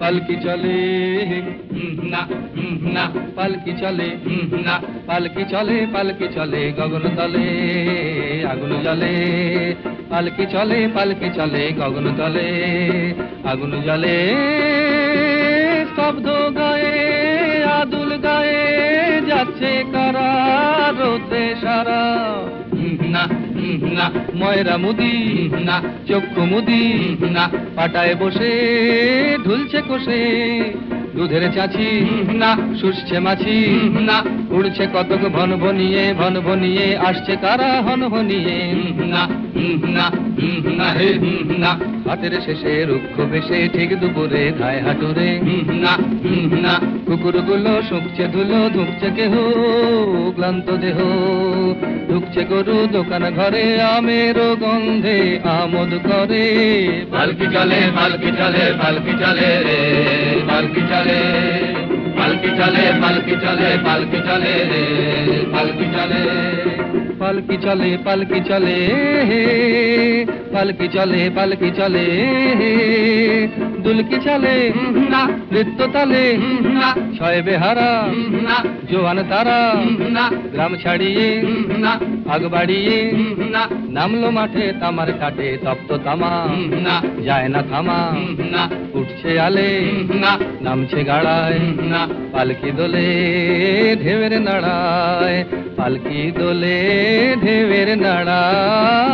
পালকি চলে পালকি চলে পালকি চলে পালকি চলে গগন তলে আগুন জলে পালকি চলে পালকি চলে গগন তলে আগুন জলে শব্দ গায়ে, আদুল গায়ে, যাচ্ছে কারা রোদে সারা। না, ময়রা মুদি না, চক্ষু মুদি না, পাটায় বসে, ঢুলছে কোষে। দুধের চাচি না, শুষছে মাছি না, উড়ছে কতক ভন ভনিয়ে ভন ভনিয়ে আসছে তারা হন ভনিয়ে না। না হে না হাটের শেষে রুক্ষ বেশে ঠিক দুপুরে ধায় হাটুরে না না কুকুরগুলো শুকছে ধুলো, ধুকছে কেহ, ক্লান্ত দেহ। ঢুকছে গরু দোকান ঘরে, আমের গন্ধে আমোদ করে। পালকি চলে পালকি চলে পালকি চলে পালকি চলে। পালকি চলে পালকি চলে পালকি চলে পালকি চলে। পালকি চলে পালকি চলে হে পালকি চলে পালকি চলে। দুলকি চলে, না নৃত্য তালে না, ছয় বেহারা, না, জোয়ান তারা, না, গ্রাম ছাড়িয়ে, না আগ বাড়িয়ে, না, নামলো মাঠে তামার কাটে তপ্ত তামা, না, যায় না থামা, না, উঠছে আলে, না, নামছে গাড়ায়, না, পালকি দোলে ঢেউের নাড়ায়, পালকি দোলে ঢেউের নাড়ায়।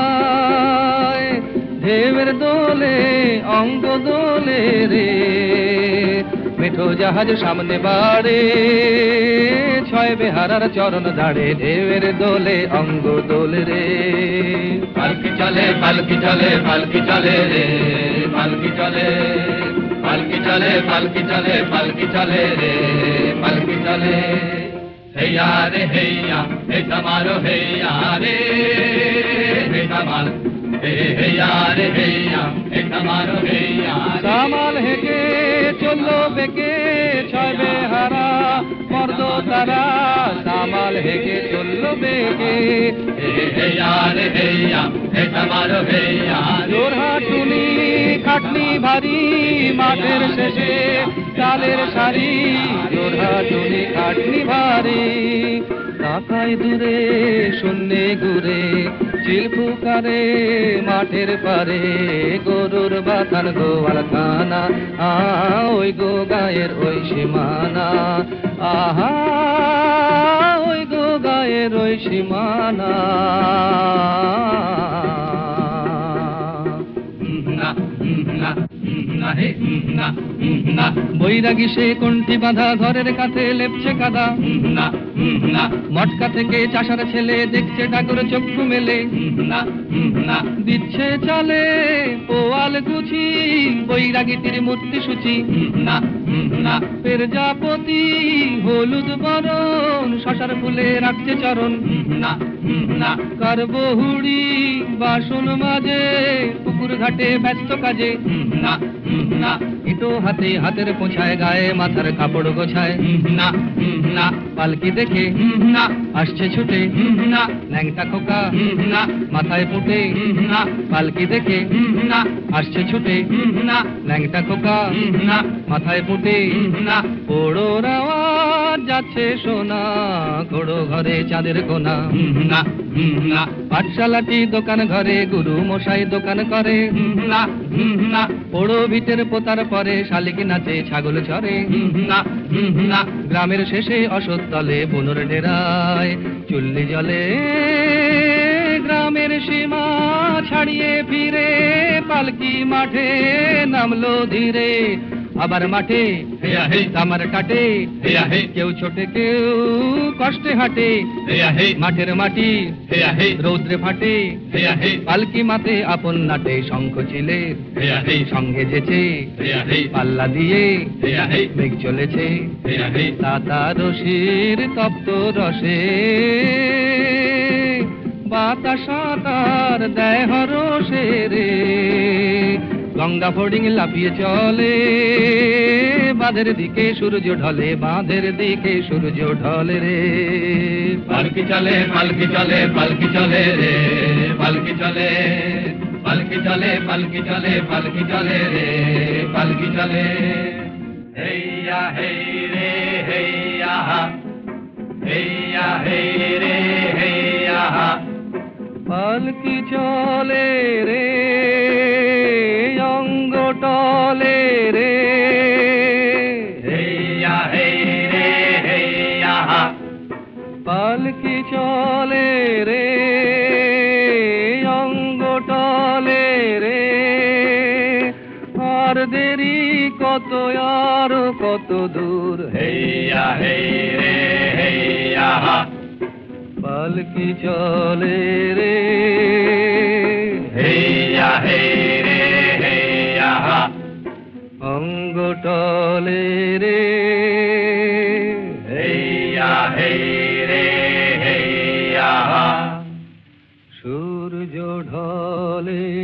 ঢেউের দোলে, অঙ্গ দোলে রে। মেঠো জাহাজ সামনে বাড়ে, ছয় বেহারার চরণ দাঁড়ে ঢেউের দোলে, অঙ্গ দোলে রে। পালকি চলে পালকি চলে পালকি চলে রে। পালকি চলে পালকি চলে পালকি চলে পালকি চলে রে। পালকি চলে হেয়া রে হেয়া হে তোমারো হেয়া রে। হে তোমার সামাল হেকে চলল বেকে ছয় বেহারা মর্দ তারা। সামাল হেকে চলল বেকে। হেয়া জোরহাটুনি খাটনি ভারী মাঠের শেষে চালের শাড়ি জোরহাটুনি খাটনি ভারী তাকায় দূরে, শূন্যে ঘুরে। চিল ফুকারে মাঠের পারে, গরুর বাথান গোয়াল খানা আ ওই গো গায়ের ওই সীমানা, আহা, ওই গো গায়ের ওই সীমানা। বৈরাগী সে কণ্ঠি বাঁধা ঘরের কাছে লেপছে কাদা। মটকা থেকে চাষার ছেলে দেখছে ডাকর চক্ষু মেলে। দিচ্ছে চালে পোয়াল গুছি বৈরাগীটির মূর্তি সূচি। পেরজাপতি হলুদ বরণ শশার ফুলে রাখছে চরণ। না। না। কার বহুড়ি বাসন মাঝে পুকুর ঘাটে ব্যস্ত কাজে। ইটো হাতে হাতের পোছায়, গায়ে মাথার কাপড় গোছায়। না না, পালকি দেখে, না, আসছে ছুটে, না ল্যাংটা খোকা, না, মাথায় পুটে না, পালকি দেখে, না, আসছে ছুটে, না ল্যাংটা খোকা, না, মাথায় পুটে না পোড়ো আওয়াজ যাচ্ছে সোনা ঘোড়ো ঘরে চাঁদের কোনা। না না। পাঠশালাটি দোকান ঘরে গুরু মশাই দোকান করে। না না। পোড়ো ভিটের পোতার পরে শালিকি নাচে ছাগল না না। গ্রামের শেষে অসৎ তলে বনুর ডেরায় চুল্লি জলে গ্রামের সীমা ছাড়িয়ে ফিরে পালকি মাঠে নামলো ধীরে। আবার মাঠে তামার কাটে কেউ ছোটে কেউ কষ্টে হাঁটে। হে মাঠের মাটি রৌদ্রে ফাটে। পালকি মাতে আপন নাটে শঙ্খ ছিলে। সঙ্গে যেছে পাল্লা দিয়ে মেঘ চলেছে। তাতা রশির তপ্ত রসে। বাতাসা তার দেহ রসে রে। গঙ্গা ফোডিং লাফিয়ে চলে বাঁধের দিকে সূর্য ঢলে বাঁধের দিকে সূর্য ঢলে রে। পালকি চলে পালকি চলে পালকি চলে রে পালকি চলে পালকি চলে পালকি চলে পালকি চলে রে পালকি চলে। হেইয়া হেই রে হেইয়া হা হেইয়া হেই রে হেইয়া পালকি চলে রে টলে রে। হা পালকি চলে রে? অঙ্গ টলে রে। আর দেরি কত আর কত দূর। হেইয়া হেই রে হেইয়া। হা পালকি চলে রে? ঢলে রে